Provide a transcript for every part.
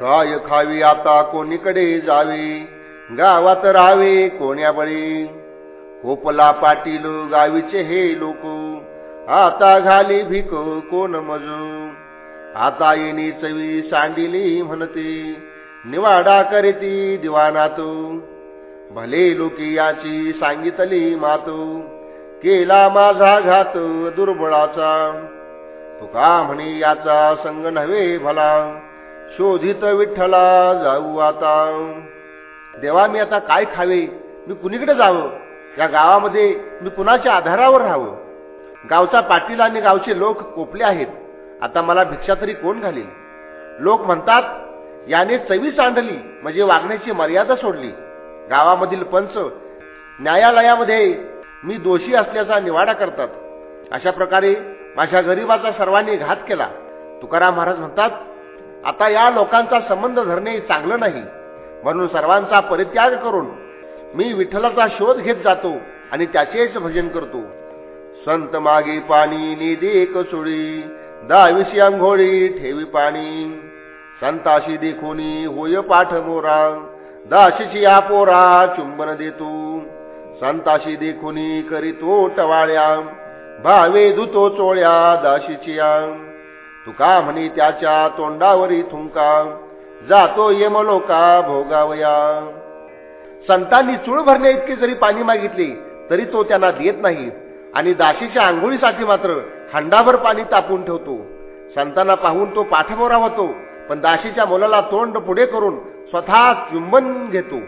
काय खावी आता कोणीकडे जावे? गावात राहावे कोण्या बळी? कोपला पाटील गावीचे हे लोक. आता घाली भिक कोण मजू? आता येणी चवी सांडिली म्हणते. निवाडा करीती दिवानात. भले लोकी याची सांगितली मातो. केला माझा घात दुर्बळाचा. तुका म्हणे याचा संग नव्हे भला? शोधित विठ्ठला जाऊ आता. देवा मी आता काय खावे? मी कुणीकडे जावं? या गावामध्ये मी कुणाच्या आधारावर राहावं? गावचा पाटील आणि गावचे लोक कोपले आहेत. आता मला भिक्षा तरी कोण घालील? लोक म्हणतात याने चवी सांडली म्हणजे वागण्याची मर्यादा सोडली. गावामधील पंच न्यायालयामध्ये मी दोषी असल्याचा निवाडा करतात. अशा प्रकारे माझ्या गरिबाचा सर्वांनी घात केला. तुकाराम महाराज म्हणतात आता या लोकांचा संबंध धरणे चांगलं नाही. म्हणून सर्वांचा परित्याग करून मी विठ्ठलाचा शोध घेत जातो आणि त्याचेच भजन करतो. संत मागे पाणी निधी एक सोळी दहावीशी अंघोळी ठेवी पाणी. संताशी देखोनी होय पाठ मोरा दाशीची या पोरा चुंबन देतो. संताशी देखोनी करीतो टवाळ्या भावे धुतो चोळ्या दाशीचिया तुका म्हणी त्याच्या तोंडावरी थुंका जातो यमलोका भोगावया. संतांनी चूळ भरण्या इतके जरी पाणी मागितले तरी तो त्यांना देत नाही. आणि दाशीच्या आंघोळीसाठी मात्र हंडाभर पाणी तापून ठेवतो. संतांना पाहून तो पाठमोरा होतो पण दाशीच्या मुलाला तोंड पुढे करून स्वतः चुंबन घेतो.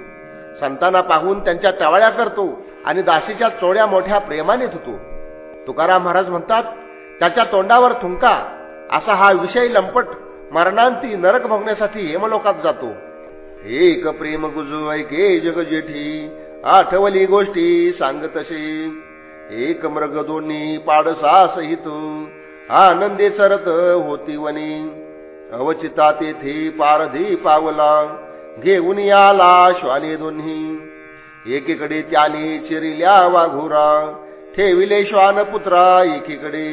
संतांना पाहून त्यांच्या टवाळ्या करतो आणि दाशीच्या चोळ्या मोठ्या प्रेमाने धुतो. तुकाराम महाराज म्हणतात त्याच्या तोंडावर थुंका असा हा विषय लंपट मरणांती नरक भोगण्यासाठी हेमलोकात जातो. एक प्रेम गुजू ऐके जग जेठी आठवली गोष्टी सांग तशी. एक मृग दोन्ही पाडसा सहित आनंदे सरत होती वनी अवचिता तेथे पारधी पावला घेऊन याला श्वाने दोन्ही. एकीकडे त्याने चिरिल्या वाघुरा ठेविले श्वान पुत्रा एकीकडे.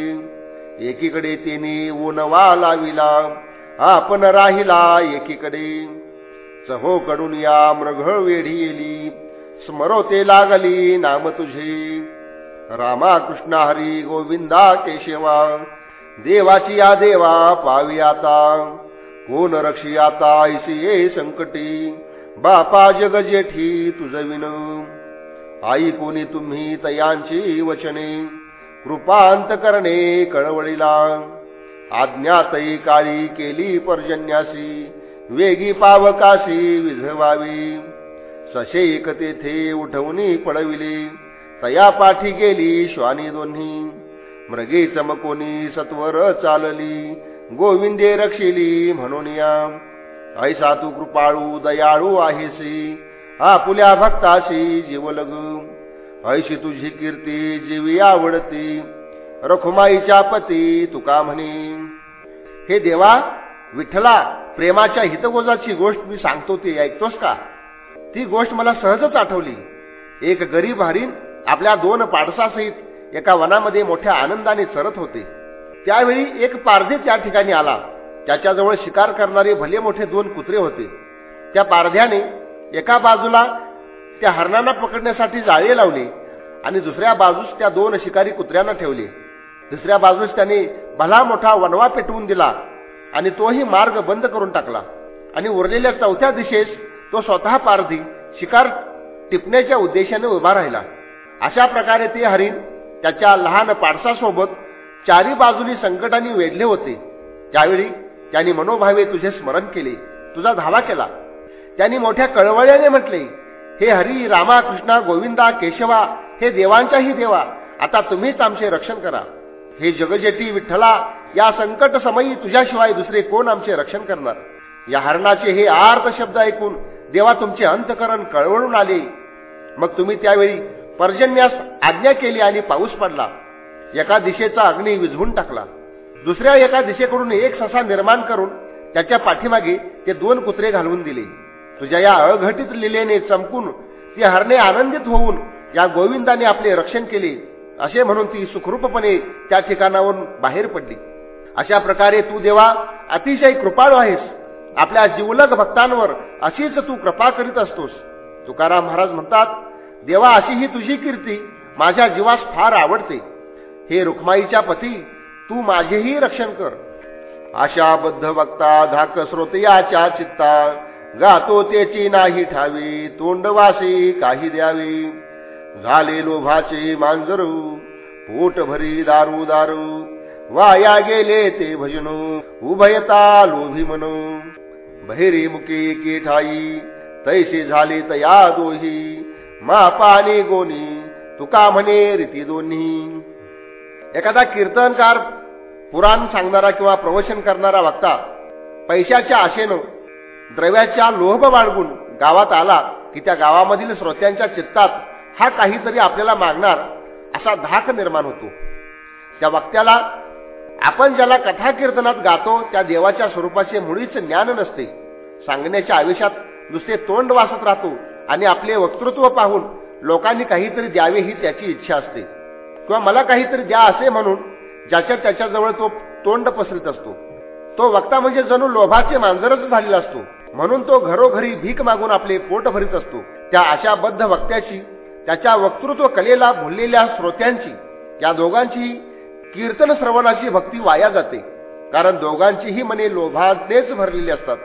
एकीकडे तिने ओनवा लाविला आपण राहिला एकीकडे. चहो कडून या मृघळ वेढी येली स्मरोते लागली नाम तुझे. रामा कृष्णा हरी गोविंदा केशवा देवाची या देवा पावी आता. कोण रक्षी आता ऐसी ये संकटी बापा जग जेठी तुझ विन आई कोणी तुम्ही तयांची वचने. कृपांत करणे कळवळीला. आज्ञातई काळी केली पर्जन्यासी वेगी पावकाशी विझवावी. सशेक तेथे उठवणी पळविली तया पाठी गेली श्वानी दोन्ही. मृगे चमकोनी सत्वर चालली गोविंदे रक्षिली म्हणून या. ऐसा तू कृपाळू दयाळू आहेसी आपुल्या भक्ताशी जीवलगू. ऐशी तुझी कीर्ती जीवी आवडती. रखुमाईच्या पती तुका म्हणे. हे देवा विठ्ठला प्रेमाच्या हितगोजाची गोष्ट मी सांगतो ती ऐकतोस का? ती गोष्ट मला सहजच आठवली. एक गरीब हरीण आपल्या दोन पाडसासहित एका वनामध्ये मोठ्या आनंदाने चरत होते. त्यावेळी एक पारधी त्या ठिकाणी आला. त्याच्याजवळ शिकार करणारे भले मोठे दोन कुत्रे होते. त्या पारध्याने एका बाजूला त्या हरणांना पकडण्यासाठी जाळे लावले आणि दुसऱ्या बाजूस त्या दोन शिकारी कुत्र्यांना ठेवले. दुसऱ्या बाजूस त्याने भला मोठा वनवा पेटवून दिला आणि तोही मार्ग बंद करून टाकला. आणि उरलेल्या चौथ्या दिशेस तो स्वतः पारधी शिकार टिपण्याच्या उद्देशाने उभा राहिला. अशा प्रकारे ते हरिण त्याच्या लहान पाडसासोबत चारी बाजूनी संकटाने वेढले होते. त्यावेळी त्यांनी मनोभावे तुझे स्मरण केले. तुझा धावा केला. त्यांनी मोठ्या कळवळ्याने म्हटले हे हरी रामा कृष्णा गोविंदा केशवा हे देवांच्याही देवा आता तुम्हीच आमचे रक्षण करा. हे जगजेटी विठ्ठला या संकट समयी तुझ्याशिवाय दुसरे कोण आमचे रक्षण करणार? या हरणाचे हे आर्थ शब्द ऐकून देवा तुमचे अंतकरण कळवळून आले. मग तुम्ही त्यावेळी पर्जन्यास आज्ञा केली आणि पाऊस पडला. एका दिशेचा अग्नी विझवून टाकला. दुसऱ्या एका दिशेकडून एक ससा निर्माण करून त्याच्या पाठीमागे ते दोन कुत्रे घालवून दिले. तुझ्या या अघटित लिलेने चमकून ती हरणे आनंदित होऊन या गोविंदाने आपले रक्षण केले. असे म्हणून ती सुखरूपपणे त्या ठिकाणावरून बाहेर पडली. अशा प्रकारे तू देवा अतिशय कृपाळू आहेस. आपल्या जिवलग भक्तांवर अशीच तू कृपा करीत असतोस. तुकाराम महाराज म्हणतात देवा अशी ही तुझी कीर्ती माझ्या जीवास फार आवडते. हे रुक्माईच्या पती तू माझेही रक्षण कर. आशाबद्ध वक्ता धाक श्रोतयाच्या चित्ता गातो त्याची नाही ठावी तोंडवासी काही द्यावी. झाले लोभाचे मांजरू पोट भरी दारू दारू. वाया गेले ते भजन उभयता लोभी म्हणू बहिरी मुके के ठाई तैसे झाले तया दोही. मा पाणी गोनी तुका म्हणे रीती दोन्ही. एखादा कीर्तनकार पुराण सांगणारा किंवा प्रवचन करणारा वक्ता पैशाच्या आशेनं द्रव्याच्या लोभ बाळगून गावात आला की त्या गावामधील श्रोत्यांच्या चित्तात हा काहीतरी आपल्याला मागणार असा धाक निर्माण होतो. त्या वक्त्याला आपण ज्याला कथा कीर्तनात गातो त्या देवाच्या स्वरूपाचे मुळीच ज्ञान नसते. सांगण्याच्या आयुष्यात नुसते तोंड वासत राहतो आणि आपले वक्तृत्व पाहून लोकांनी काहीतरी द्यावे ही त्याची इच्छा असते. किंवा मला काहीतरी द्या असे म्हणून ज्याच्या त्याच्याजवळ तो तोंड पसरत असतो. तो वक्ता म्हणजे जणू लोभाचे मांजरच झालेला असतो. म्हणून तो घरोघरी भीक मागून आपले पोट भरीत असतो. त्या अशाबद्ध वक्त्याची त्याच्या वक्तृत्व कलेला भुललेल्या श्रोत्यांची या दोघांची कीर्तन श्रवणाची भक्ती वाया जाते. कारण दोघांचीही मने लोभानेच भरलेली असतात.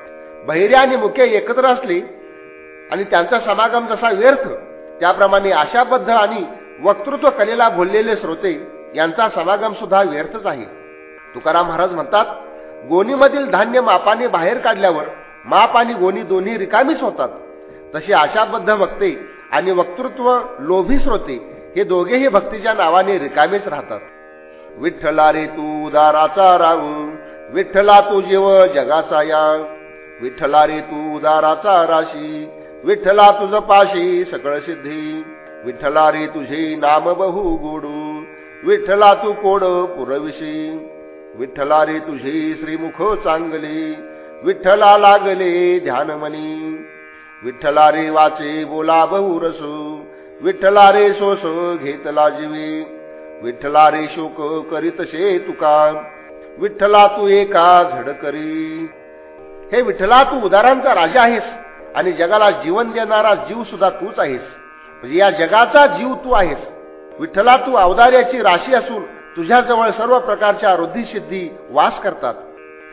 बहिरे आणि मुख्य एकत्र असले आणि त्यांचा समागम जसा व्यर्थ त्याप्रमाणे आशाबद्ध आणि वक्तृत्व कलेला भुललेले श्रोते यांचा समागम सुद्धा व्यर्थच आहे. तुकाराम महाराज म्हणतात गोणीमधील धान्य मापाने बाहेर काढल्यावर माप आणि गोणी दोन्ही रिकामीच होतात. तसे आशाबद्ध वक्ते आणि वक्तृत्व लोभी श्रोते हे दोघेही भक्तीच्या नावाने रिकामेच राहतात. विठ्ठला रे तू उदाराचा राहू विठ्ठला तू जेव जगाचा या. विठ्ठला रे तू उदाराचा राशी विठ्ठला तुझ पाशी सकळ सिद्धी. विठ्ठला रे तुझे नाम बहु गोडू विठ्ठला तू कोड पुरविशी. विठ्ठला रे तुझी श्रीमुख चांगले विठ्ठला लागले ध्यानमनी विठ्ठला रे वाचे बोला बहुरसू विठ्ठला रे सोस घेतला जीवी. विठ्ठला रे शोक करीतशे तुका विठ्ठला तू एका झड करी. हे विठ्ठला तू उदारांचा राजा आहेस आणि जगाला जीवन देणारा जीव सुद्धा तूच आहेस. म्हणजे या जगाचा जीव तू आहेस. विठ्ठला तू अवदार्याची राशी असून तुझ्याजवळ सर्व प्रकारच्या सिद्धी वास करतात.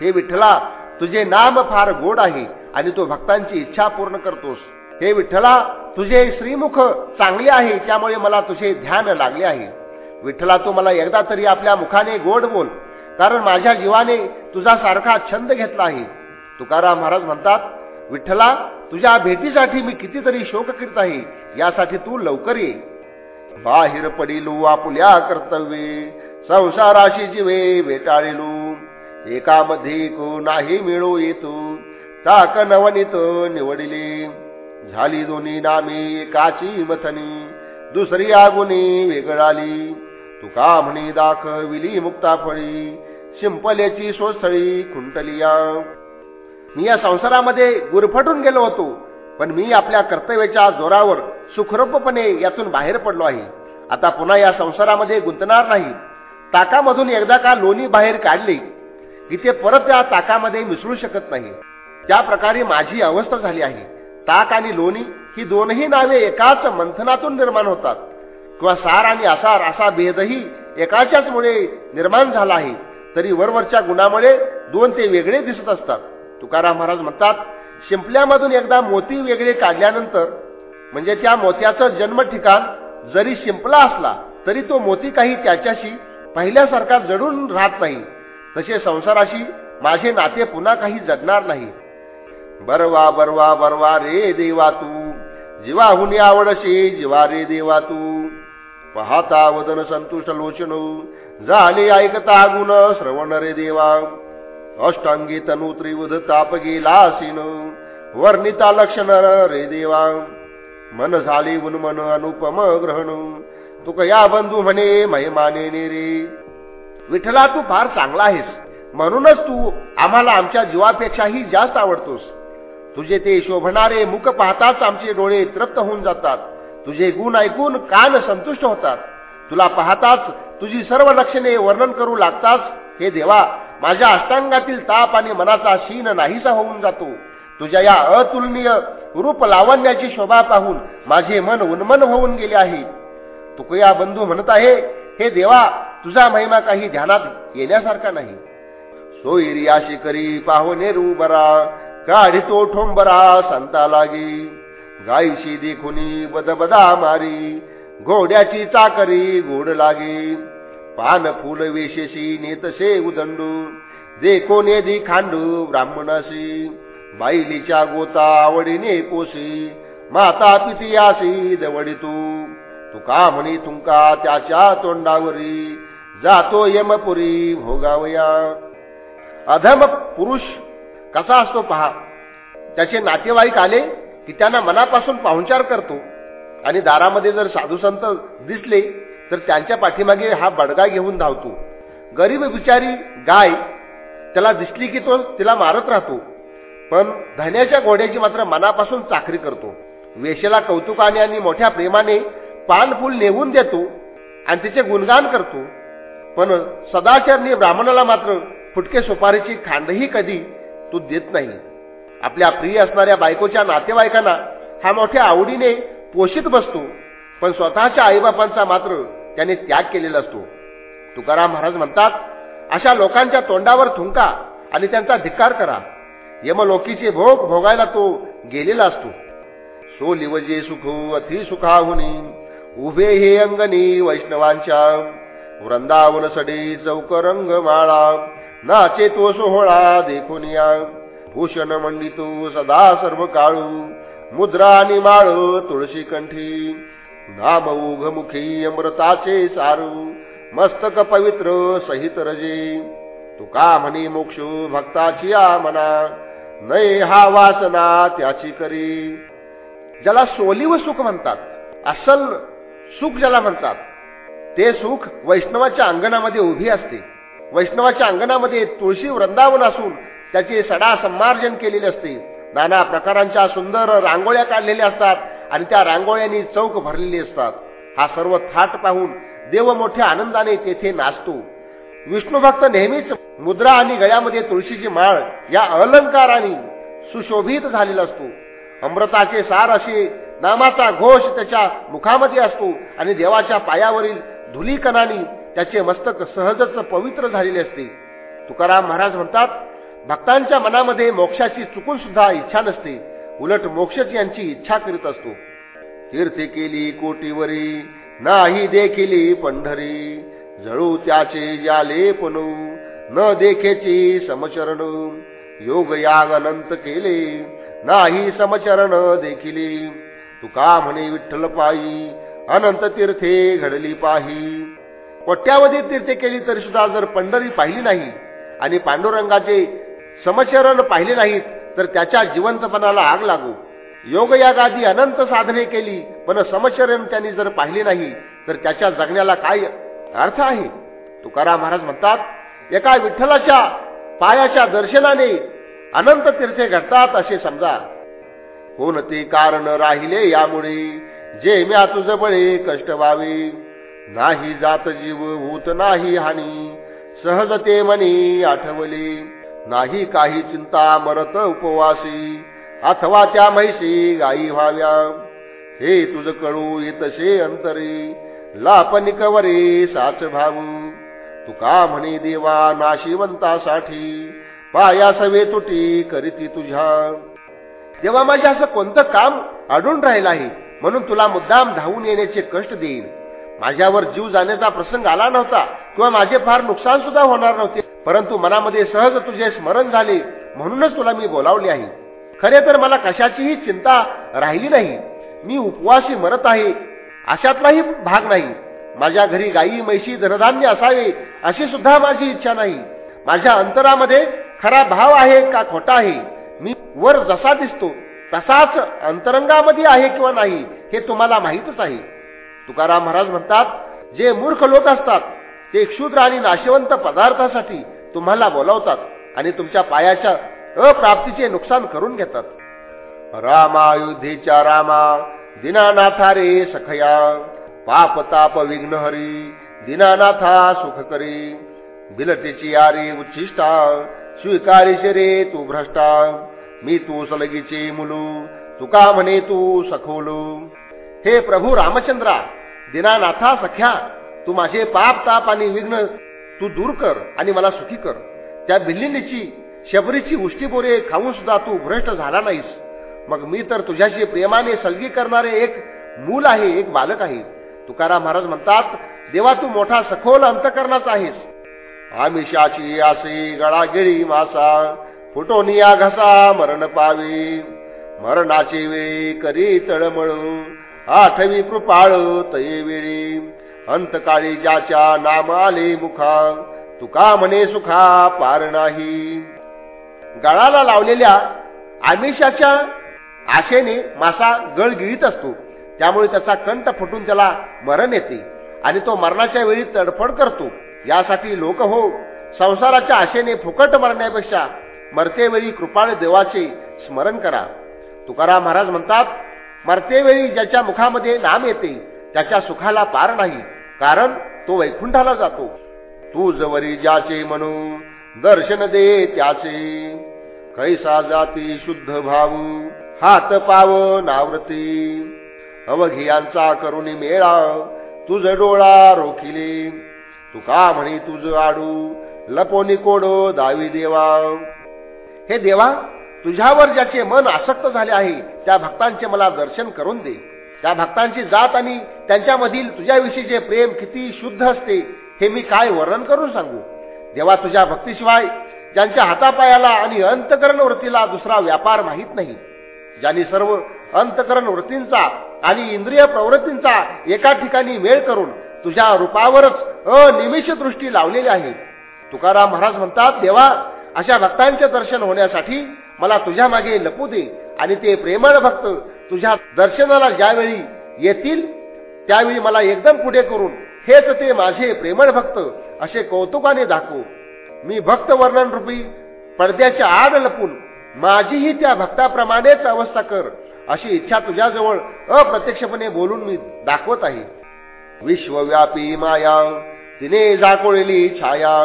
हे विठ्ठला तुझे नाम फार गोड आहे आणि तू भक्तांची इच्छा पूर्ण करतोस. हे विठ्ठला तुझे श्रीमुख चांगले आहे त्यामुळे मला तुझे ध्यान लागले आहे. विठ्ठला तू मला एकदा तरी आपल्या मुखाने गोड बोल कारण माझ्या जीवाने तुझा सारखा छंद घेतला आहे. तुकाराम महाराज म्हणतात विठ्ठला तुझ्या भेटीसाठी मी कितीतरी शोक करीत आहे यासाठी तू लवकर ये. बाहेर पडिलू आपुल्या कर्तव्ये संसाराशी जीवे वेटाळिलू एकामध्ये को नाही मिळू येतो ताक नवनीत निवडिले. झाली दोन्ही नामे एकाची मथनी. दुसरी आगुनी वेगळाली. तुका म्हणी दाख विली मुक्ता फळी शिंपल्याची सोस्थळी खुंटलिया. मी या संसारामध्ये गुरफटून गेलो होतो. पण मी आपल्या कर्तव्याच्या जोरावर सुखरूपपणे यातून बाहेर पडलो आहे. आता पुन्हा या संसारामध्ये गुंतणार नाही. ताकामधून एकदा का लोणी बाहेर काढली की ते परत त्या ताकामध्ये मिसळू शकत नाही. त्या प्रकारे माझी अवस्था झाली आहे. ताक आणि लोणी ही दोनही नावे एकाच मंथनातून निर्माण होतात. किंवा सार आणि आसार असा भेदही एकाच्याच मुळे निर्माण झाला आहे. तरी वरवरच्या गुणामुळे दोन ते वेगळे दिसत असतात. तुकाराम महाराज म्हणतात शिंपल्यामधून एकदा मोती वेगळे काढल्यानंतर म्हणजे त्या मोत्याचं जन्म ठिकाण जरी शिंपला असला तरी तो मोती काही त्याच्याशी पहिल्यासारखा जडून राहत नाही. तसे संसाराशी माझे नाते पुन्हा काही जगणार नाही. बरवा बरवा बरवा रे देवा तू. जीवाहुनी आवडशे जीवा रे देवा तू. पाहता वदन संतुष्ट लोचन. झाले ऐकता गुण श्रवण रे देवा. अष्टांगी तनु त्रिवध ताप गेला वर्णिता लक्षण रे देवा. मन झाले उन्मन अनुपम ग्रहण. तुक या बंधू म्हणे महिमाने रे. विठला तू फार चांगला आहेस. म्हणूनच तू आम्हाला आमच्या जीवापेक्षाही जास्त आवडतोस. तुझे ते शोभणारे मुख पाहताच आमचे डोळे तृप्त होऊन जातात. तुझे गुण ऐकून कान संतुष्ट होतात. तुला पाहताच तुझी सर्व लक्षणे वर्णन करू लागताच हे देवा माझ्या अष्टांगातील ताप आणि मनाचा शीन नाहीसा होऊन जातो. तुझ्या या अतुलनीय रूप लावण्याची शोभा पाहून माझे मन उन्मन होऊन गेले आहे. तुकया बंधू म्हणत आहे हे देवा तुझा महिमा काही ध्यानात येण्यासारखा नाही. सोयरी करी पाहुणे बरा काढितो ठोंबरा संता लागी. गायीशी देखुनी बदबदा मारी घोड्याची चाकरी गोड लागे. पान फुल वेशेशी नेतसे उदंडू देखो कोणे दी खांडू ब्राह्मणाशी. बाईलीच्या गोता आवडीने पोसी माता पितियासी दवडी तू. तुका म्हणी तुमका त्याच्या तोंडावरी जातो यमपुरी भोगावया. अधम पुरुष कसा असतो पहा त्याचे नातेवाईक आले की त्यांना मनापासून पाहुणचार करतो आणि दारामध्ये जर साधू संत दिसले तर त्यांच्या पाठीमागे हा बडगा घेऊन धावतो. गरीब बिचारी गाय त्याला दिसली की तो तिला मारत राहतो. पण धन्याच्या घोड्याची मात्र मनापासून चाकरी करतो. वेशेला कौतुकाने आणि मोठ्या प्रेमाने पानफूल नेवून देतो आणि तिचे गुणगान करतो. पण सदाचरणी ब्राह्मणाला मात्र फुटके सुपारीची खांदही कधी तू देत नाही. आपल्या प्रिय असणाऱ्या बायकोच्या नातेवाईकांना हा मोठ्या आवडीने पोषित बसतो पण स्वतःच्या आईबापांचा मात्र त्याने त्याग केलेला असतो. तुकाराम महाराज म्हणतात अशा लोकांच्या तोंडावर थुंका आणि त्यांचा धिक्कार करा. यमलोकीचे भोग भोगायला तो गेलेला असतो. सो लिवजे सुख अति सुखाहुनी. उभे हे अंगणी वैष्णवांच्या. वृंदावन सडे चौक रंग माळा नाचे तो सोहळा देखून या. भूषण मंडितो सदा सर्व काळू. मुद्रा आणि माळ तुळशी कंठी. नाम उघ मुखी अमृताचे सारू. मस्तक पवित्र सहित रजे. तुका म्हणी मोक्ष भक्ताची आमना. नये हा वासना त्याची करी. ज्याला सोलीव सुख म्हणतात असल सुख ज्याला म्हणतात. ते सुख वैष्णवाच्या अंगणामध्ये उभी असते. वैष्णवाच्या अंगणामध्ये तुळशी वृंदावन असून त्याचे सडा संमार्जन केलेले असते. नाना प्रकारांच्या सुंदर रांगोळ्या काढलेल्या असतात आणि त्या रांगोळ्यांनी चौक भरलेली असतात. हा सर्व थाट पाहून देव मोठ्या आनंदाने तेथे नाचतो. विष्णू भक्त नेहमीच मुद्रा आणि गळ्यामध्ये तुळशीची माळ या अलंकाराने सुशोभित झालेला असतो. अमृताचे सार असे नामाचा घोष त्याच्या मुखामध्ये असतो आणि देवाच्या पायावरील धुलीकणाने त्याचे मस्तक सहजच पवित्र झालेले असते. तुकाराम महाराज म्हणतात भक्तांच्या मनामध्ये मोक्षाची चुकून सुद्धा इच्छा नसते. उलट मोक्षच यांची इच्छा करीत असतो. कीर्ती केली कोटीवरी नाही देखिली पंढरी. जळू त्याचे या पणू न देखेची समचरण. योग याग अनंत केले नाही समचरण देखिली. तुका म्हणे विठ्ठल पायी अनंत तीर्थे घडली पाही कोट्यावधी तीर्थे केली तरी सुद्धा जर पंढरी पाहिली नाही आणि पांडुरंगाचे समचरण पाहिले नाहीत तर त्याच्या जिवंतपणाला आग लागू. योगयागादी अनंत साधने केली पण समचरण त्यांनी जर पाहिले नाही तर त्याच्या जगण्याला काय अर्थ आहे? तुकाराम महाराज म्हणतात एका विठ्ठलाच्या पायाच्या दर्शनाने अनंत तीर्थे घडतात असे समजा. कोणते कारण राहिले यामुळे. जे म्या तुझ बळे कष्ट व्हावे. नाही जात जीव होत नाही हानी. सहजते मनी आठवले. नाही काही चिंता मरत उपवासी. अथवा त्या म्हैसी गायी व्हाव्या. हे तुझ कळू येतसे अंतरे. लापनिकवरे साच भाऊ तुका म्हणे देवा नाशिवंतासाठी. पाया सवे तुटी करीती तुझ्या. तेव्हा माझे असं कोणतं काम अडून राहिलं आहे म्हणून तुला मुद्दाम धावून येण्याचे कष्ट देईन. माझ्यावर जीव जाण्याचा प्रसंग आला नव्हता किंवा माझे फार नुकसान सुद्धा होणार नव्हते परंतु मनामध्ये सहज तुझे स्मरण झाले म्हणूनच तुला मी बोलावले आहे. खरे तर मला कशाचीही चिंता राहिली नाही. मी उपवासी मरत आहे अशातलाही भाग नाही. माझ्या घरी गायी म्हैशी धनधान्य असावे अशी सुद्धा माझी इच्छा नाही. माझ्या अंतरामध्ये खरा भाव आहे का खोटा आहे? मी वर जसा दिसतो तसाच अंतरंगामध्ये आहे किंवा नाही हे तुम्हाला माहीतच आहे. तुकाराम महाराज म्हणतात जे मूर्ख लोक असतात ते क्षुद्र आणि नाशवंत पदार्थासाठी तुम्हाला बोलावतात आणि तुमच्या पायाच्या अप्राप्तीचे नुकसान करून घेतात. रामायुधीच्या रामा दिनानाथा रे सखया पाप ताप विघ्न हरी दिनानाथा सुख करी. बिलटेची यारी उच्छिष्टा स्वीकारिश रे तू भ्रष्टा. मी तू सलगीचे मुलू तुका म्हणे तू सखोलू. हे प्रभू रामचंद्रा दिनानाथा सख्या तू माझे पाप ताप आणि विघ्न तू दूर कर आणि मला सुखी कर. त्या बिल्लिनीची शबरीची उष्टीपोरे खाऊन सुद्धा तू भ्रष्ट झाला नाहीस. मग मी तर तुझ्याशी प्रेमाने सलगी करणारे एक मूल आहे एक बालक आहे. तुकाराम महाराज म्हणतात देवा तू मोठा सखोल अंतकरणाचा आहेस. आमिषाची आसे गळागिळी मासा फुटोनिया घसा मरण पावी. मरणाची वेळी करी तळमळ? आठवी कृपाळ तये वेळी. अंतकाळी ज्याच्या नाम आले मुखा तुका म्हणे सुखा पार नाही. गळाला लावलेल्या आमिषाच्या आशेने मासा गळ गिळीत असतो. त्यामुळे त्याचा कंठ फुटून त्याला मरण येते आणि तो मरणाच्या वेळी तडफड करतो. यासाठी लोक हो संसाराच्या आशेने फुकट मरण्यापेक्षा मरतेवेळी कृपाळ देवाचे स्मरण करा. तुकाराम महाराज म्हणतात मरतेवेळी ज्याच्या मुखामध्ये नाम येते त्याच्या सुखाला पार नाही कारण तो वैकुंठाला जातो. तू जवरी ज्याचे म्हणू दर्शन दे त्याचे. कैसा जाती शुद्ध भाऊ हात पाव नावृती. अवघियांचा करुणी मेळा तुझ डोळा रोखिले. तुका म्हणी तुझ आडू लपोनी कोडो दावी देवा. हे देवा तुझ्यावर ज्याचे मन आसक्त झाले आहे त्या भक्तांचे मला दर्शन करून दे. त्या भक्तांची जात आणि त्यांच्यामधील तुझ्याविषयीचे प्रेम किती शुद्ध असते हे मी काय वर्णन करून सांगू? देवा तुझ्या भक्तीशिवाय ज्यांच्या हातापायाला आणि अंतकरण वृत्तीला दुसरा व्यापार माहीत नाही. ज्यांनी सर्व अंतकरण वृत्तींचा आणि इंद्रिय प्रवृत्तींचा एका ठिकाणी मेळ करून तुझ्या रूपावरच अनिमिष दृष्टी लावलेली आहे. तुकाराम महाराज म्हणतात देवा अशा भक्तांचे दर्शन होण्यासाठी मला तुझ्या मागे लपू दे आणि ते प्रेमळ भक्त तुझ्या दर्शनाला ज्यावेळी येतील त्यावेळी मला एकदम पुढे करून हेच ते माझे प्रेमळ भक्त असे कौतुकाने दाखवू. मी भक्त वर्णन रूपी पडद्याच्या आड लपून माझीही त्या भक्ताप्रमाणेच अवस्था कर अशी इच्छा तुझ्याजवळ अप्रत्यक्षपणे बोलून मी दाखवत आहे. विश्वव्यापी माया तिने जाकोळलेली छाया.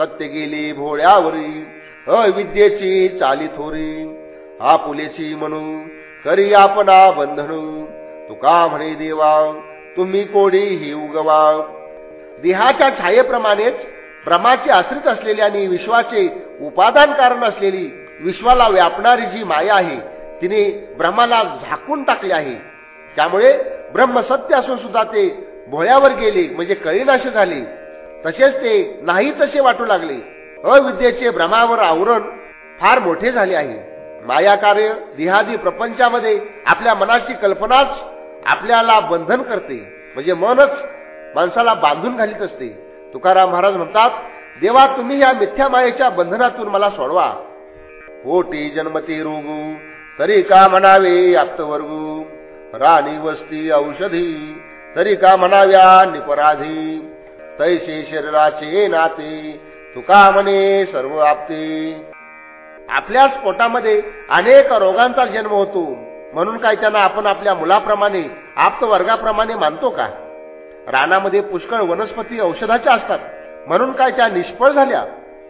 सत्य गेली भोळ्यावरी. अविद्येची चाली थोरी. आपुलेची म्हणू करी आपणा बंधनू तुका म्हणे देवा तुम्ही कोडी ही उगवा. देहाच्या छायेप्रमाणेच भ्रमाचे आश्रित असलेली आणि विश्वाचे उपादान कारण असलेली विश्वाला व्यापणारी जी माया आहे तिने ब्रह्माला झाकून टाकले आहे. त्यामुळे ब्रह्म सत्य असून सुद्धा ते भोळ्यावर गेले म्हणजे कळीनाश झाले. तसेच ते नाही तसे वाटू लागले. अविद्येचे भ्रमावर आवरण फार मोठे झाले आहे. माया कार्य देहादी प्रपंचामध्ये आपल्या मनाची कल्पनाच आपल्याला बंधन करते. म्हणजे मनच माणसाला बांधून घालीत असते. तुकाराम महाराज म्हणतात देवा तुम्ही या मिथ्या मायेच्या बंधनातून मला सोडवा. होटी जन्मती रोगू तरी का म्हणावे आप्तवर्गू? राणी वस्ती औषधी तरी का म्हणाव्या निपराधी? तैसे शरीराचे नाते. तुका म्हणे सर्व आपते. आपल्याच पोटामध्ये अनेक रोगांचा जन्म होतो. म्हणून काय त्यांना आपण आपल्या मुलाप्रमाणे आप्त वर्गाप्रमाणे मानतो का? रानामध्ये पुष्कळ वनस्पती औषधाच्या असतात. म्हणून काय त्या निष्फळ झाल्या?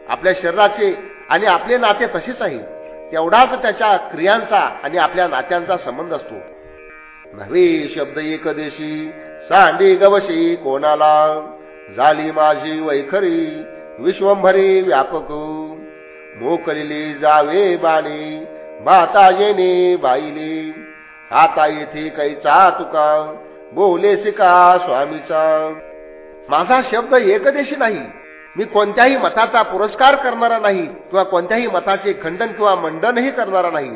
आपल्या शरीराचे आणि आपले नाते तसेच आहे. तेवढाच त्याच्या क्रियांचा आणि आपल्या नात्यांचा संबंध असतो. नव्हे शब्द एकदेशी सांडी गवशी कोणाला? झाली माझी वैखरी विश्वंभरी व्यापक. मोकलिली जावे बाणी माता येणे बाईली. आता येथे कैचा तुका बोले सिका स्वामीचा. माझा शब्द एकदेशी नाही. मी कोणत्याही मताचा पुरस्कार करणारा नाही किंवा कोणत्याही मताचे खंडन किंवा मंडनही करणारा नाही.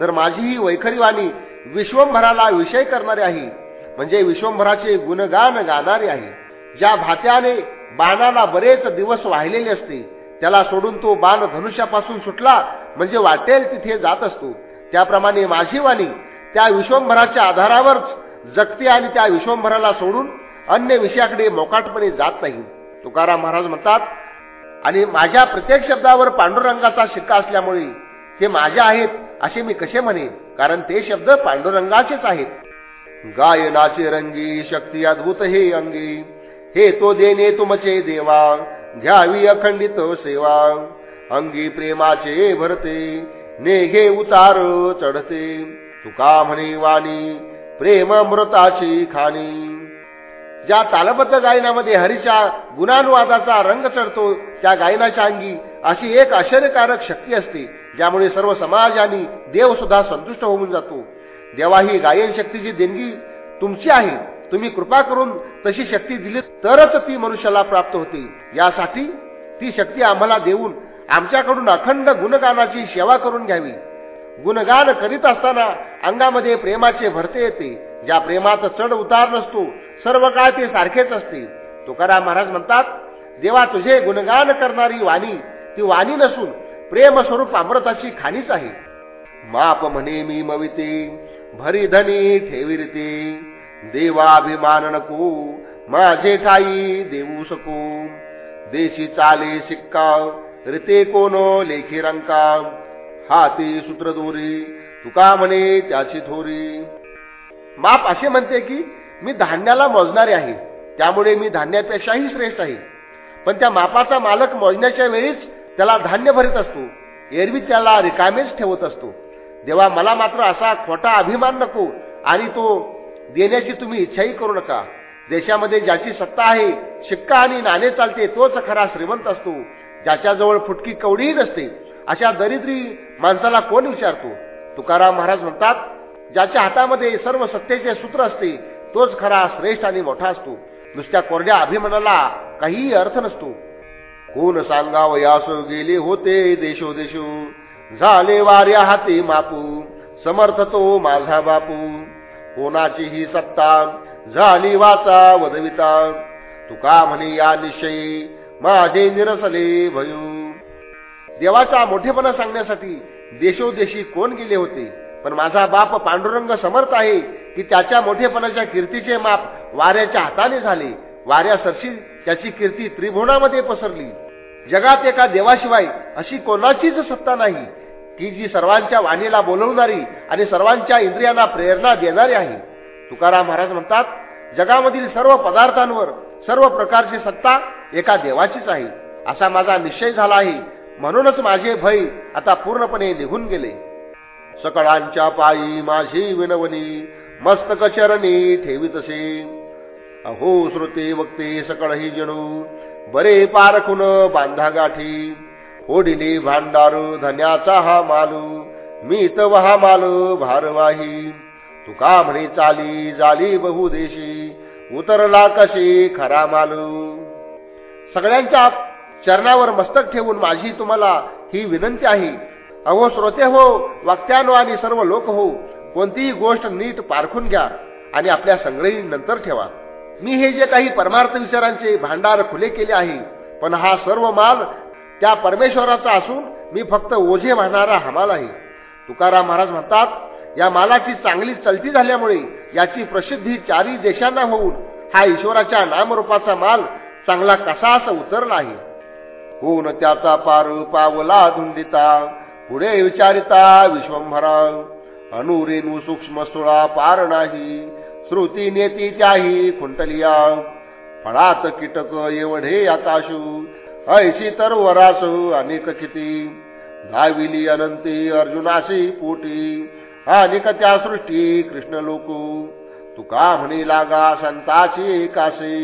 तर माझी ही वैखरीवाणी विश्वंभराला विषय करणारे आहे म्हणजे विश्वंभराचे गुणगान गाणारे आहे. ज्या भात्याने बाणाला बरेच दिवस वाहिलेले असते त्याला सोडून तो बाण धनुष्यापासून सुटला म्हणजे वाटेल तिथे जात असतो. त्याप्रमाणे माझी वाणी त्या विश्वंभराच्या आधारावरच जगते आणि त्या विश्वंभराला सोडून अन्य विषयाकडे मोकाटपणे जात नाही. तुकाराम महाराज म्हणतात आणि माझ्या प्रत्येक शब्दावर पांडुरंगाचा शिक्का असल्यामुळे ते माझे आहेत असे मी कसे म्हणेन? कारण ते शब्द पांडुरंगाचेच आहेत. गायनाचे रंगी शक्ती अद्भुत हे अंगी. हे तो देणे तुमचे देवा. घ्यावी अखंडित सेवा. अंगी प्रेमाचे भरते नेघे उतार चढते. तुका म्हणे वाणी प्रेम अमृताची खाणी. ज्या तालबद्ध गायनामध्ये हरीच्या गुणानुवादाचा रंग चढतो त्या गायनाच्या अंगी अशी एक आश्चर्यकारक शक्ती असते ज्यामुळे सर्व समाज आणि देव सुद्धा संतुष्ट होऊन जातो. देवा ही गायन शक्तीची देणगी तुमची आहे. तुम्ही कृपा करून तशी शक्ती दिली तरच ती मनुष्याला प्राप्त होते. यासाठी ती शक्ती आम्हाला देऊन आमच्याकडून अखंड गुणगानाची सेवा करून घ्यावी. गुणगान करीत असताना अंगामध्ये प्रेमाचे भरते येते. ज्या प्रेमात चढ उतार नसतो सर्व काळ ते सारखेच असते. तुकाराम महाराज म्हणतात देवा तुझे गुणगान करणारी वाणी ती वाणी नसून प्रेम स्वरूप अमृताची खाणीच आहे. माप म्हणे मी मविते भरी धनी ठेविरते देवाभिमान नको माझे ठाई देऊ सको देशी चाले शिक्का रिते कोण लेखी रंका हाती सूत्र दोरी तुका म्हणे त्याची थोरी. माप असे म्हणते की मी धान्याला मोजणारे आहे त्यामुळे मी धान्यापेक्षाही श्रेष्ठ आहे. पण त्या मापाचा मालक मोजण्याच्या वेळीच त्याला धान्य भरत असतो एरवी त्याला रिकामेच ठेवत असतो. देवा मला मात्र असा खोटा अभिमान नको आणि तो देण्याची तुम्ही इच्छाही करू नका. देशामध्ये ज्याची सत्ता आहे शिक्का आणि नाणे चालते तोच खरा श्रीमंत असतो. ज्याच्याजवळ फुटकी कवडीही नसते अशा दरिद्री माणसाला कोण विचारतो? तुकाराम महाराज म्हणतात ज्याच्या हातामध्ये सर्व सत्तेचे सूत्र असते तोच खरा श्रेष्ठ आणि मोठा असतो. नुसत्या कोरड्या अभिमानाला काहीही अर्थ नसतो. कोण सांगावयास गेले होते देशोदेशो. झाले वाऱ्या हाती मापू समर्थ तो माझा बापू. कोणाची ही सत्ता? झाली वाचा वदविता. तुका म्हणे या निश्चयी माझे निरसले भयू. देवाचा मोठेपणा सांगण्यासाठी देशोदेशी कोण गेले होते? पण माझा बाप पांडुरंग समर्थ आहे की त्याच्या मोठेपणाच्या कीर्तीचे माप वाऱ्याच्या हाताने झाले. वाऱ्यासरशी त्याची कीर्ती त्रिभुवनामध्ये पसरली. जगात एका देवाशिवाय अशी कोणाचीच सत्ता नाही. की जी सर्वांच्या वाणीला बोलवणारी आणि सर्वांच्या इंद्रियांना प्रेरणा देणारी आहे. तुकाराम महाराज म्हणतात जगामधील सर्व पदार्थांवर सर्व प्रकारची सत्ता एका देवाचीच आहे. असा माझा निश्चय झाला आहे. म्हणूनच माझे भय आता पूर्णपणे निघून गेले. सकळांच्या पायी माझी विनवणी मस्तक चरणी ठेवीतसे. अहो श्रुते वक्ते सकळ ही जणू बरे पारखून बांधा गाठी ओढिली भांडारू धन्याचा हा मालू मी तव हा मालू भारवाही. तुका म्हणे चाली जाली बहुदेशी उतरला कशी खरा मालू. सगळ्यांच्या चरणावर मस्तक ठेवून माझी तुम्हाला ही विनंती आहे. अहो श्रोते हो वक्त्यानो आणि सर्व लोक हो कोणतीही गोष्ट नीट पारखून घ्या आणि आपल्या संग्रही नंतर ठेवा. मी हे जे काही परमार्थ विचारांचे भांडार खुले केले आहे पण हा सर्व माल त्या परमेश्वराचा असून मी फक्त ओझे वाहणारा हमाल आहे. तुकाराम महाराज म्हणतात या मालाची चांगली चलती झाल्यामुळे याची प्रसिद्धी चारी देशांना होऊन हा ईश्वराच्या नामरूपाचा माल चांगला कसा असं उतरला आहे. कोण त्याचा पार पावला धुंदिता पुढे विचारिता विश्वंभरा. अनुरेणू सूक्ष्म सुळा पार नाही श्रुती नेती त्याही खुंटलिया. फळात कीटक एवढे आकाशू ऐशी तर वरास अनेक किती धाविली अनंती अर्जुनाशी पोटी. अनेक त्या सृष्टी कृष्ण लोक. तुका म्हणी लागा संताची कासे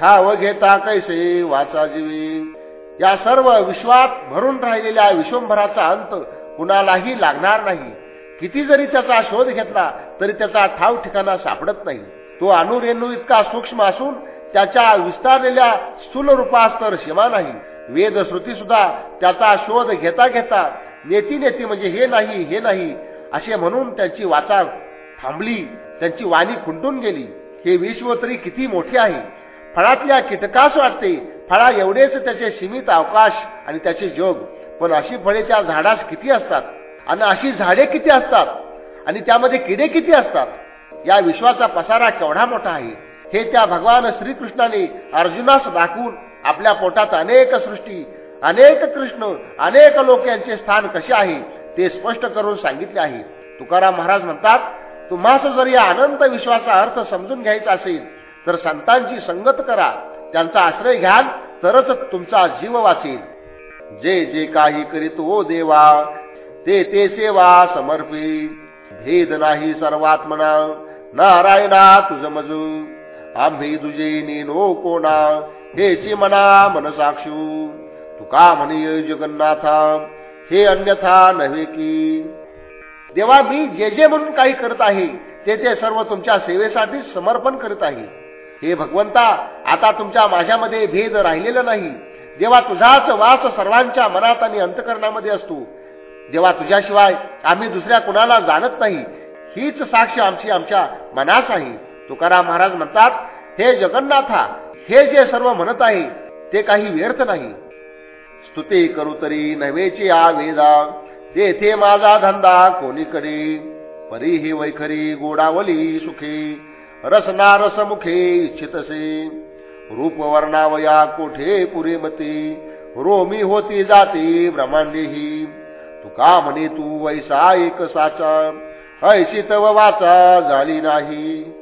ठाव घेता कैसे वाचा जीवी. या सर्व विश्वात भरून राहिलेल्या विश्वंभराचा अंत कुणालाही लागणार नाही. किती जरी त्याचा शोध घेतला तरी त्याचा ठाव ठिकाणा सापडत नाही. तो अनुरेणू इतका सूक्ष्म असून त्याच्या विस्तारलेल्या स्थूल रूपास तर सीमा नाही. वेद श्रुती सुद्धा त्याचा शोध घेता घेता नेती नेती म्हणजे हे नाही हे नाही असे म्हणून त्यांची वाचा थांबली त्यांची वाणी खुंटून गेली. हे विश्व तरी किती मोठे आहे. फळातल्या कीटकास वाटते. फळा एवढेच त्याचे सीमित अवकाश आणि त्याचे जोग. पण अशी फळे त्या झाडास किती असतात? आणि अशी झाडे किती असतात? आणि त्यामध्ये किडे किती असतात? या विश्वाचा पसारा केवढा मोठा आहे? हे त्या भगवान श्रीकृष्णाने अर्जुनास दाखवून आपल्या पोटात अनेक सृष्टी अनेक कृष्ण अनेक लोक यांचे स्थान कसे आहे ते स्पष्ट करून सांगितले आहे. तुकाराम महाराज म्हणतात तुम्हाला जर या अनंत विश्वाचा अर्थ समजून घ्यायचा असेल तर संतांची संगत करा त्यांचा आश्रय घ्याल तरच तुमचा जीव वाचेल. जे जे काही करीत ओ देवा ते ते सेवा समर्पित भेद नाही सर्वात्मना नारायणा तुझ मजू आम्ही तुझे नेनो कोणा? हेची मना मनसाक्षू. तुका म्हणे जगन्नाथा हे अन्यथा नव्हे की? देवा मी जे जे म्हणून काही करत आहे ते ते सर्व तुमच्या सेवेसाठी समर्पण करत आहे. हे भगवंता आता तुमच्या माझ्यामध्ये भेद राहिलेला नाही. देवा तुझाच वास सर्वांच्या मनात आणि अंतकरणामध्ये असतो. देवा तुझ्याशिवाय आम्ही दुसऱ्या कुणाला जाणत नाही. हीच साक्ष आमची आमच्या मनास आहे. तुकाराम महाराज म्हणतात हे जगन्नाथा हे जे सर्व म्हणत आहे ते काही व्यर्थ नाही. स्तुती करू तरी नव्हेची आ वेदा तेथे माझा धंदा कोणीकडे? परी हे वैखरी गोडावली सुखे रसना रसमुखे इच्छितसे. रूप वर्णावया कोठे पुरेमती? रोमी होती जाती ब्रह्मांडेही. तुका म्हणे तू वैसा एक साचा ऐशी तव वाचा झाली नाही.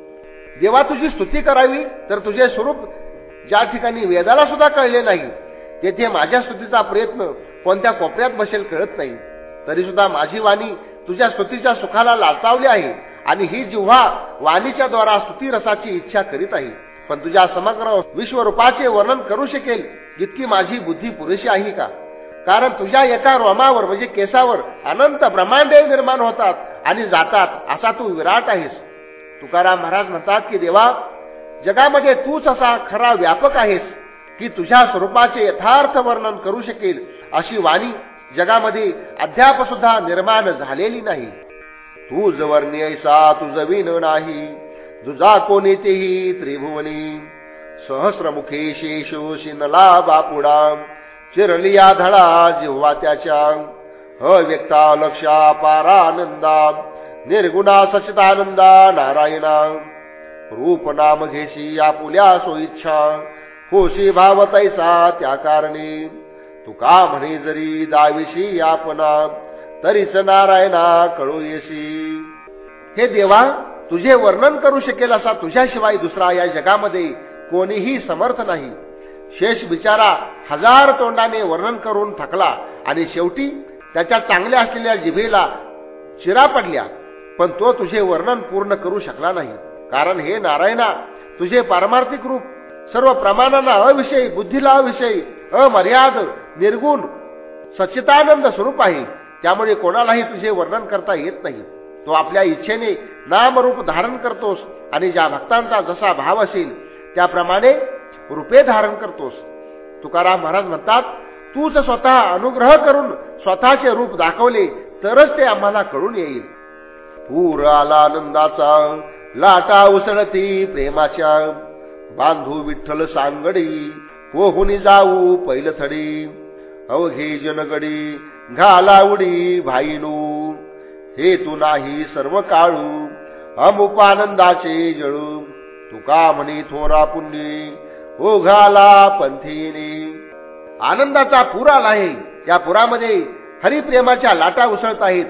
देवा तुझी स्तुती करावी तर तुझे स्वरूप ज्या ठिकाणी वेदाला सुद्धा कळले नाही तेथे माझ्या स्तुतीचा प्रयत्न कोणत्या कोपऱ्यात बसेल कळत नाही. तरी सुद्धा माझी वाणी तुझ्या स्तुतीच्या सुखाला लाचावली आहे आणि ही जिव्हा वाणीच्या द्वारा स्तुती रसाची इच्छा करीत आहे. पण तुझ्या समग्र विश्वरूपाचे वर्णन करू शकेल जितकी माझी बुद्धी पुरेशी आहे का? कारण तुझ्या एका रोमावर म्हणजे केसावर अनंत ब्रह्मांडे निर्माण होतात आणि जातात असा तू विराट आहेस. तुकाराम महाराज म्हणतात की देवा जगामध्ये तूच असा खरा व्यापक आहेस की तुझ्या स्वरूपाचे यथार्थ वर्णन करू शकेल अशी वाणी जगामध्ये अद्याप सुद्धा निर्माण झालेली नाही. तू जवर ऐसा नाही तुझा कोणी तेही त्रिभुवनी. सहस्रमुखे शेषो शिनला बापुडा चिरलिया धडा जिव्हा त्याच्या अव्यक्ता लक्षा पारानंदा. निर्गुणा सचितानंदा नारायणा। रूप नाम घेशी आपुल्या सोइच्छा होशी भाव तैसा त्या कारणे। तुका म्हणे जरी दाविशी आपना तरीच नारायणा कळू येशी। हे देवा तुझे वर्णन करू शकेल असा तुझ्याशिवाय दुसरा या जगामध्ये कोणीही समर्थ नाही। शेष बिचारा हजार तोंडाने वर्णन करून थकला आणि शेवटी त्याच्या चांगल्या असलेल्या जिभेला चिरा पडल्या। पण तो तुझे वर्णन पूर्ण करू शकला नाही. कारण हे नारायणा तुझे पारमार्थिक रूप सर्व प्रमाणांना अविषयी बुद्धीला अविषयी अमर्याद निर्गुण सच्चितानंद स्वरूप आहे. त्यामुळे कोणालाही तुझे वर्णन करता येत नाही. तो आपल्या इच्छेने नामरूप धारण करतोस आणि ज्या भक्तांचा जसा भाव असेल त्याप्रमाणे रूपे धारण करतोस. तुकाराम महाराज म्हणतात तूच स्वतः अनुग्रह करून स्वतःचे रूप दाखवले तरच ते आम्हाला कळून येईल. पूर आला आनंदाचा. लाटा उसळती प्रेमाच्या. बांधू विठ्ठल सांगडी पोहुनी जाऊ पैलथडी. अवघे जनगडी घाला उडी भाईनू. हे तू नाही सर्व काळू अमुपानंदाचे जळू. तुका म्हणे थोरा पुण्य ओघाला पंथीने. आनंदाचा पूर आला आहे या पुरामध्ये हरिप्रेमाच्या लाटा उसळत आहेत.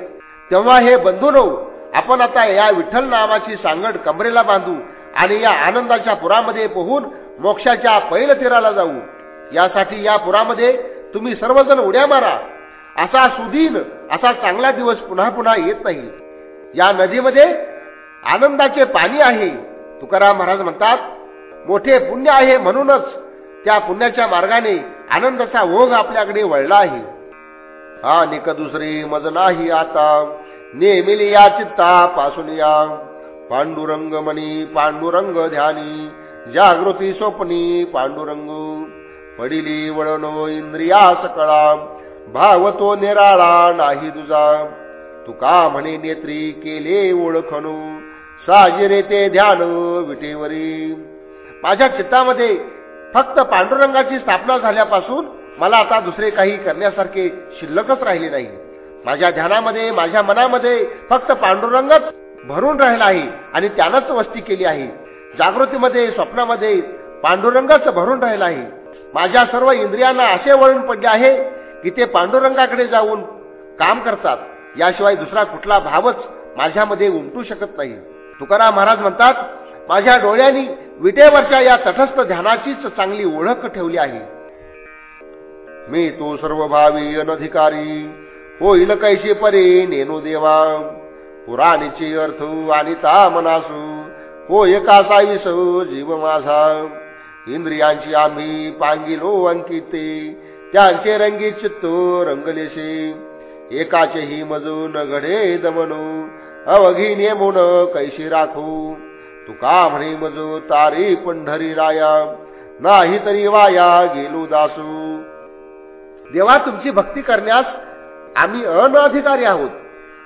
तेव्हा हे बंधूनो आपण आता या विठ्ठल नामाची सांगड कमरेला बांधू आणि या आनंदाच्या पुरामध्ये पोहून मोक्षाच्या पैल तीराला जाऊ. यासाठी या पुरामध्ये तुम्ही सर्वजण उड्या मारा. असा सुदीन असा चांगला दिवस पुन्हा पुन्हा येत नाही. या नदीमध्ये आनंदाचे पाणी आहे. तुकाराम महाराज म्हणतात मोठे पुण्य आहे म्हणूनच त्या पुण्याच्या मार्गाने आनंदाचा ओघ आपल्याकडे वळला आहे. हा निक दुसरी मज नाही आता. नेमिली या चित्ता पासून या पांडुरंग मनी पांडुरंग ध्यानी जागृती स्वप्नी पांडुरंग. पडिली वळनो इंद्रिया सकळा भावतो निराळा नाही तुझा. तुका म्हणे नेत्री केले ओळखणू साजिरे ते ध्यान विटेवरी. माझ्या चित्तामध्ये फक्त पांडुरंगाची स्थापना झाल्यापासून मला आता दुसरे काही करण्यासारखे शिल्लकच राहिले नाही. माझ्या ध्यानामध्ये माझ्या मनामध्ये फक्त पांडुरंगच भरून राहिला आहे आणि त्यानंच वस्ती केली आहे. जागृतीमध्ये स्वप्नामध्ये पांडुरंगच भरून राहिला आहे. माझ्या सर्व इंद्रियांना असे वळून पडले आहे की ते पांडुरंगाकडे जाऊन काम करतात. याशिवाय दुसरा कुठला भावच माझ्यामध्ये उमटू शकत नाही. तुकाराम महाराज म्हणतात माझ्या डोळ्यांनी विटेवरच्या या तटस्थ ध्यानाचीच चांगली ओळख ठेवली आहे. मी तो सर्व भावी अनधिकारी होईल कैसे परे नेनू देवा? पुराणीचे अर्थ आणि ता मनासू हो एका विसो जीव माझा? इंद्रियांची आम्ही पांगिलो अंकिते त्यांचे रंगी चित्तो रंगलेशे एकाचेही मजू न घडे दमनू अवघी नेमून कैशी राखू? तुका म्हणे मजू तारी पंढरी राया नाही तरी वाया गेलो दासू. देवा तुमची भक्ती करण्यास आम्ही अनधिकारी आहोत.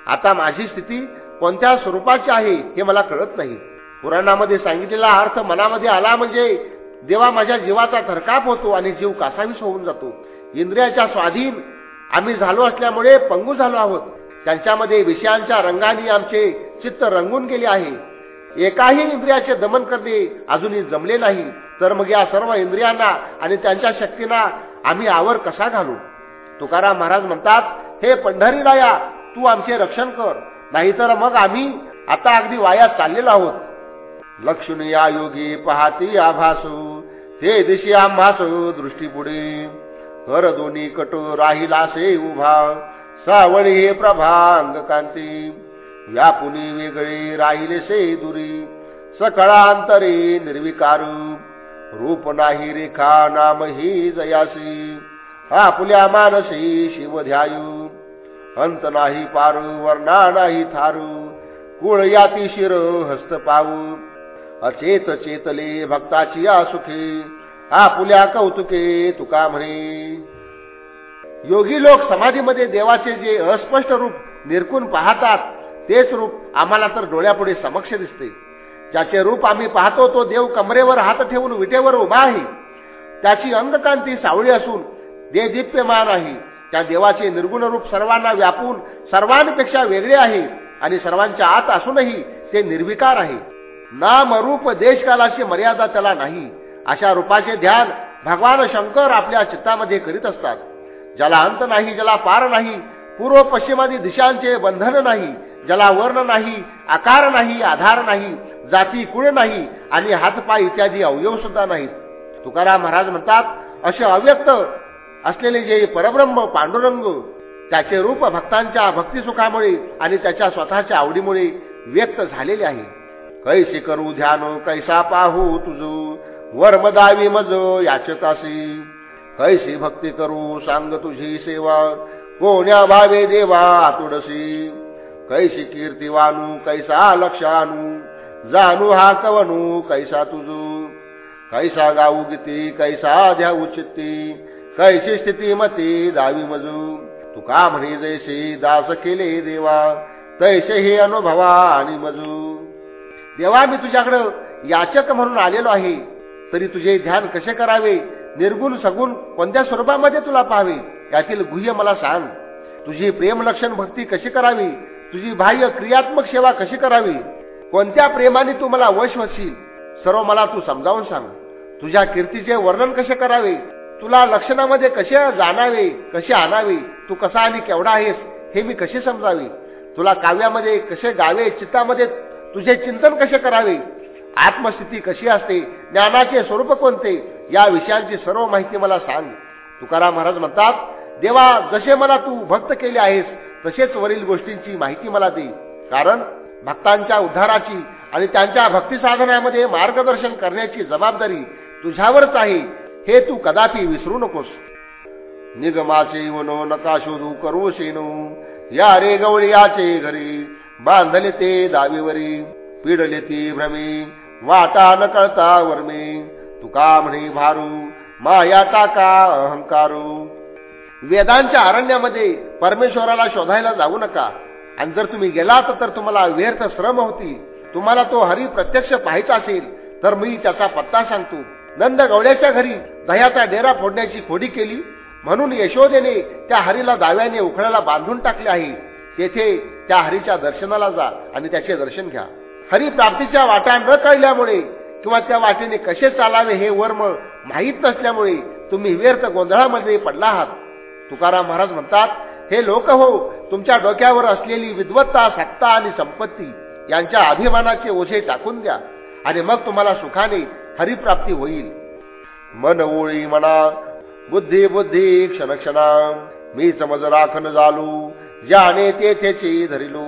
आता माझी स्थिती कोणत्या स्वरूपाची आहे हे मला कळत नाही. पुराणामध्ये सांगितलेला अर्थ मनामध्ये आला म्हणजे देवा माझ्या जीवाचा थरकाप होतो आणि जीव कासावीस होऊन जातो. इंद्रियाच्या स्वाधीन आम्ही झालो असल्यामुळे पंगू झालो आहोत. त्यांच्यामध्ये विषयांच्या रंगाने आमचे चित्त रंगून गेले आहे. एकाही इंद्रियाचे दमन करणे अजूनही जमले नाही. तर मग या सर्व इंद्रियांना आणि त्यांच्या शक्तींना आम्ही आवर कसा घालू? तुकाराम महाराज म्हणतात हे पंढरीराया तू आमचे रक्षण कर. नाहीतर मग आम्ही आता अगदी वायात चाललेलो आहोत. लक्ष्मी या योगी पाहती आभासू ते दिशी आम्हासू दृष्टी पुढे. कर दोन्ही कटो राहिलासे उभा. सावळी हे प्रभा अंगकांती व्यापुनी वेगळे राहिले से दुरी. सकळांतरी निर्विकारू. रूप नाही रेखा नाम ही जयासी. आपल्या मानसी शिव ध्यायू अंत नाही पारू वर्णा नाही थारू कुळ याती शिर हस्त पाऊ. अचेत चेतले भक्ताची आसुखे आपुल्या कौतुके तुका म्हणे. योगी लोक समाधीमध्ये देवाचे जे अस्पष्ट रूप निरकून पाहतात तेच रूप आम्हाला तर डोळ्यापुढे समक्ष दिसते. ज्याचे रूप आम्ही पाहतो तो देव कमरेवर हात ठेवून विटेवर उभा आहे. त्याची अंगकांती सावळी असून देदित्यमान आहे. त्या देवाचे निर्गुण रूप सर्वांना व्यापून सर्वांपेक्षा वेगळे आहे आणि सर्वांच्या आत असूनही ते निर्विकार आहे. नाम रूप देशकालाची मर्यादा त्याला नाही. अशा रूपाचे ध्यान भगवान शंकर आपल्या चित्तामध्ये करीत असतात. ज्याला अंत नाही ज्याला पार नाही पूर्व पश्चिमादी दिशांचे बंधन नाही ज्याला वर्ण नाही आकार नाही आधार नाही जाती कुळ नाही आणि हातपाय इत्यादी अवयव सुद्धा नाहीत. तुकाराम महाराज म्हणतात असे अव्यक्त असलेले जे परब्रह्म पांडुरंग त्याचे रूप भक्तांच्या भक्तिसुखामुळे आणि त्याच्या स्वतःच्या आवडीमुळे व्यक्त झालेले आहे. कैसे करू ध्यान कैसा पाहू तुझो वर्मदावी मज याचकासी कैसी भक्ती करू सांग तुझी सेवा कोण्या भावे देवा आतुडसी कैसी कीर्ती वाणू कैसा लक्षानू जाणू हा कवनू कैसा तुझू. कैसा गाऊ गीती कैसा ध्याऊ चित्ती. कैसी स्थिती मती दावी मजू? तुका म्हणे जैसे दास केले देवा? तैसे हे अनुभवा आणि मजू. देवा मी तुझ्याकडं याचक म्हणून आलेलो आहे. तरी तुझे ध्यान कसे करावे? निर्गुण सगुण कोणत्या स्वरूपामध्ये तुला पाहावे? यातील गुह्य मला सांग. तुझी प्रेमलक्षण भक्ती कशी करावी? तुझी बाह्य क्रियात्मक सेवा कशी करावी? कोणत्या प्रेमाने तू मला वश होशील सर्व मला तू समजावून सांग. तुझ्या कीर्तीचे वर्णन कसे करावे? तुला लक्षणामध्ये कसे जाणावे कसे आणावे तू कसा आणि केवढा आहेस हे मी कसे समजावे? तुला काव्यामध्ये कसे गावे चित्तामध्ये तुझे चिंतन कसे करावे? आत्मस्थिती कशी असते ज्ञानाचे स्वरूप कोणते? या विषयांची सर्व माहिती मला सांग. तुकाराम महाराज म्हणतात देवा जसे मला तू भक्त केले आहेस तसेच वरील गोष्टींची माहिती मला दे. कारण भक्तांच्या उद्धाराची आणि त्यांच्या भक्तिसाधनामध्ये मार्गदर्शन करण्याची जबाबदारी तुझ्यावरच आहे. हे तू कदापि विसरू नकोस. निगमाचे वनो नका शोधू करू शेनू या रे गवळीयाचे घरी बांधले ते दावीवरी. पिडले ती भ्रमी वाटा न कळता वर्मी. तुका म्हणे भारू माया टाका अहंकारू. वेदांच्या अरण्यामध्ये परमेश्वराला शोधायला जाऊ नका. आणि जर तुम्ही गेलात तर तुम्हाला व्यर्थ श्रम होती. तुम्हाला तो हरी प्रत्यक्ष पाहायचा असेल तर मी त्याचा पत्ता सांगतो. नंद गवड्याच्या घरी दह्याचा डेरा फोडण्याची खोडी केली. म्हणून यशोदेने त्या हरीला दाव्याने उखळ्याला बांधून टाकले आहे. तेथे त्या हरीच्या दर्शनाला जा आणि त्याचे दर्शन घ्या. हरी प्राप्तीच्या वाटा न कळल्यामुळे किंवा त्या वाटेने कसे चालावे हे वर्म माहीत नसल्यामुळे तुम्ही व्यर्थ गोंधळामध्ये पडला आहात. तुकाराम महाराज म्हणतात हे लोक हो तुमच्या डोक्यावर असलेली विद्वत्ता सत्ता आणि संपत्ती यांच्या अभिमानाचे ओझे टाकून द्या. आणि मग तुम्हाला सुखाने हरिप्राप्ती होईल. मन ओळी म्हणा बुद्धी बुद्धी क्षण क्षणा मी समज राखण झालो ज्याने तेथेची धरिलू.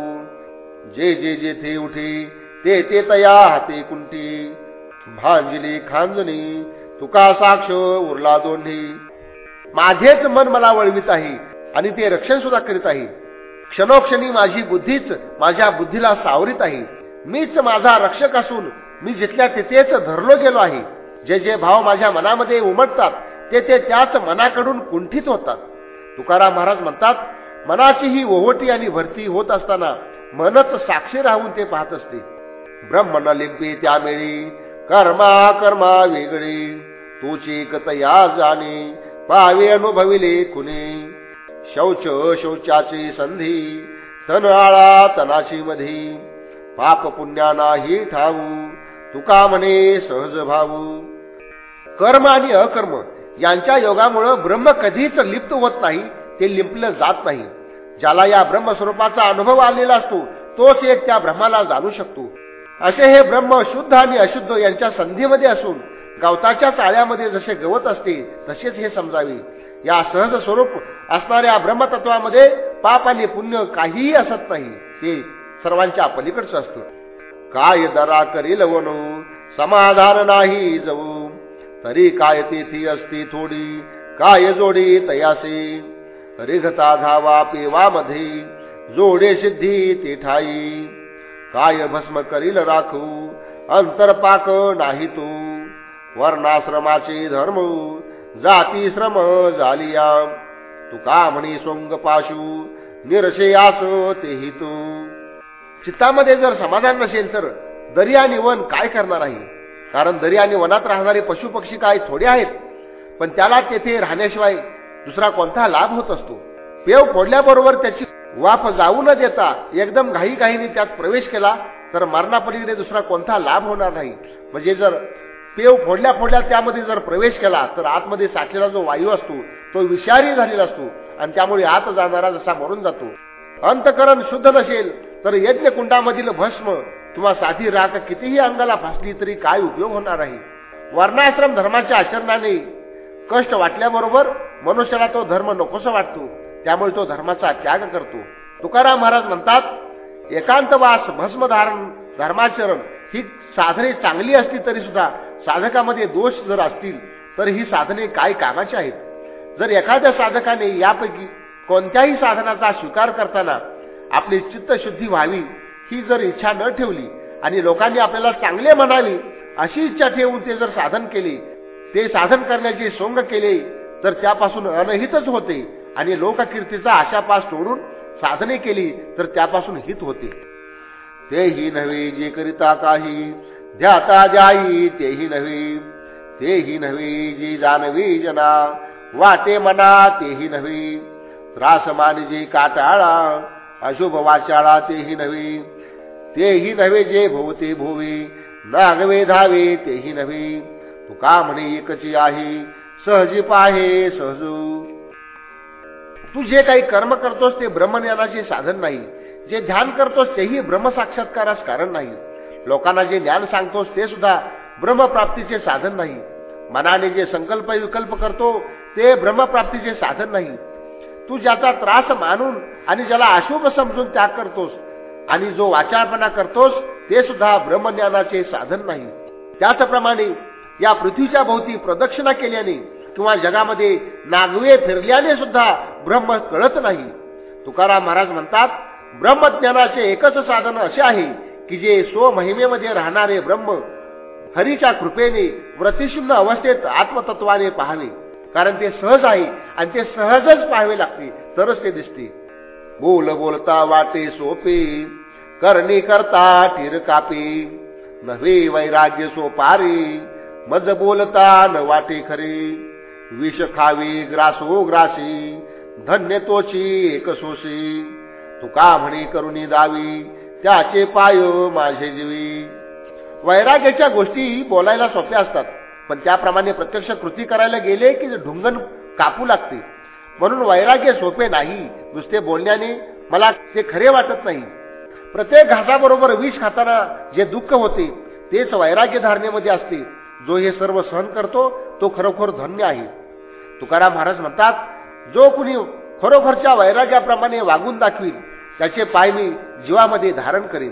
जे जे जेथे उठे ते ते तया हाती कुंटी. भांजली खांजणी तुका साक्ष उरला दोन्ही. माझेच मन मला वळवित आहे आणि ते रक्षण सुद्धा करीत आहे. क्षणोक्षणी माझी बुद्धीच माझ्या बुद्धीला सावरीत आहे. मीच माझा रक्षक असून मी जिथल्या तिथेच धरलो गेलो आहे. जे जे भाव माझ्या मनामध्ये उमटतात ते ते त्याच मनाकडून कुंठित होतात. तुकाराम महाराज म्हणतात मनाची ही ओहोटी आणि भरती होत असताना मनच साक्षी राहून ते पाहत असते. ब्रह्मन लिंबी त्यावेळी कर्मा कर्मा वेगळी. तूची कतया जाणे पावे अनुभविले कुणी. शौच शौचाची संधी तन आळा तनाची मधी. पाप पुण्या नाही ठाऊ तुका म्हणे सहज भाऊ कर्म आणि अकर्म यांच्या योगामुळं ब्रह्म कधीच लिप्त होत नाही ते लिंपलं जात नाही. ज्याला या ब्रह्मस्वरूपाचा अनुभव आलेला असतो तोच एक त्या ब्रह्माला जाणू शकतो. असे हे ब्रह्म शुद्ध आणि अशुद्ध यांच्या संधीमध्ये असून गवताच्या चाळ्यामध्ये जसे गवत असते तसेच हे समजावे. या सहज स्वरूप असणाऱ्या ब्रह्मतत्वामध्ये पाप आणि पुण्य काहीही असत नाही ते सर्वांच्या पलीकडचं असतं. काय दरा करील वनू समाधान नाही जाऊ. तरी काय तेथी असती थोडी? काय जोडी तयासी? रिघता धावा पेवामध्ये जोडे सिद्धी ते ठाई काय भस्म करील राखू? अंतरपाक नाही तू. वर्णाश्रमाचे धर्म जाती श्रम झालिया. तुका म्हणी सोंग पाशू निरशे आस तेही तू. चित्तामध्ये जर समाधान नसेल तर दरी आणि वन काय करणार आहे? कारण दरी आणि वनात राहणारे पशु पक्षी काय थोडे आहेत. पण त्याला तेथे राहण्याशिवाय दुसरा कोणता लाभ होत असतो? पेव फोडल्याबरोबर त्याची वाफ जाऊ न देता एकदम घाई घाईने त्यात प्रवेश केला तर मरणापलीकडे दुसरा कोणता लाभ होणार नाही. म्हणजे जर पेव फोडल्या फोडल्या त्यामध्ये जर प्रवेश केला तर आतमध्ये साठलेला जो वायू असतो तो विषारी झालेला असतो आणि त्यामुळे आत जाणारा जसा मरून जातो. अंतकरण शुद्ध नसेल तर यज्ञ कुंडामधील भस्म किंवा साधी राख कितीही अंगाला फासली तरी काय उपयोग होणार आहे? वर्णाश्रम धर्माच्या आचरणाने कष्ट वाटल्याबरोबर मनुष्याला तो धर्म नकोसा वाटतो. त्यामुळे तो धर्माचा त्याग करतो. तुकाराम महाराज म्हणतात एकांतवास भस्मधारण धर्माचरण ही साधने चांगली असली तरी सुद्धा साधकामध्ये दोष जर असतील तर ही साधने काय कामाची आहेत? जर एखाद्या साधकाने यापैकी कोणत्याही साधनाचा स्वीकार करताना आपली चित्तशुद्धी व्हावी ही जर इच्छा न ठेवली आणि लोकांनी आपल्याला चांगले म्हणावे अशी इच्छा ठेवून ते जर साधन केले ते साधन करण्याचे सोंग केले तर त्यापासून अनहितच होते आणि लोककीर्तीचा आशापास तोडून साधने केली तर त्यापासून हित होते. तेही नव्हे जे करिता काही ध्याता जाई तेही नव्हे. तेही नव्हे जी जानवी जना वाटे मना तेही नव्हे. त्रास मानजे काटाळा अशुभ वाचाळा तेही नव्हे तेही नव्हे जे भोवते भोवे नागवे धावे तेही नव्हे तू का म्हणे एकची आहे सहजी पाहे सहजू। तू जे काही कर्म करतोस ते ब्रह्मज्ञानाचे साधन नाही जे ध्यान करतोस तेही ब्रह्मसाक्षात्कारास कारण नाही। लोकांना जे ज्ञान सांगतोस ते सुद्धा ब्रह्मप्राप्तीचे साधन नाही। मनाने जे संकल्प विकल्प करतो ते ब्रह्मप्राप्तीचे साधन नाही। तू ज्याचा त्रास मानून आणि ज्याला अशुभ समजून त्याग करतोस आणि जो वाचाळपणा करतोस ते सुद्धा ब्रह्मज्ञानाचे साधन नाही. त्याचप्रमाणे या पृथ्वीच्या भोवती प्रदक्षिणा केल्याने किंवा जगामध्ये नागवे फिरल्याने सुद्धा ब्रह्म कळत नाही. तुकाराम महाराज म्हणतात ब्रह्मज्ञानाचे एकच साधन असे आहे की जे स्वमहिमेमध्ये राहणारे ब्रह्म हरीच्या कृपेने व्रतिशून्य अवस्थेत आत्मतत्वाने पाहावे. कारण ते सहज आहे आणि ते सहजच पाहावे लागते. तरच ते दिसते. बोल बोलता वाटे सोपे करणी करता टीर कापी. नव्हे वैराग्य सोपारी मज बोलता न वाटे खरे. विष खावी ग्रासो ग्रासी धन्य तोची एक सोशी तुका म्हणे करुणी दावी त्याचे पाय माझे जीवी. वैराग्याच्या गोष्टी बोलायला सोप्या असतात. पण त्याप्रमाणे प्रत्यक्ष कृती करायला गेले की ढुंगण कापू लागते. म्हणून वैराग्य सोपे नाही. नुसते बोलण्याने मला ते खरे वाटत नाही. प्रत्येक घासाबरोबर विष खाताना जे दुःख होते तेच वैराग्य धारणेमध्ये असते. जो हे सर्व सहन करतो तो खरोखर धन्य आहे. तुकाराम महाराज म्हणतात जो कुणी खरोखरच्या वैराग्याप्रमाणे वागून दाखवील त्याचे पाय मी जीवामध्ये धारण करीन.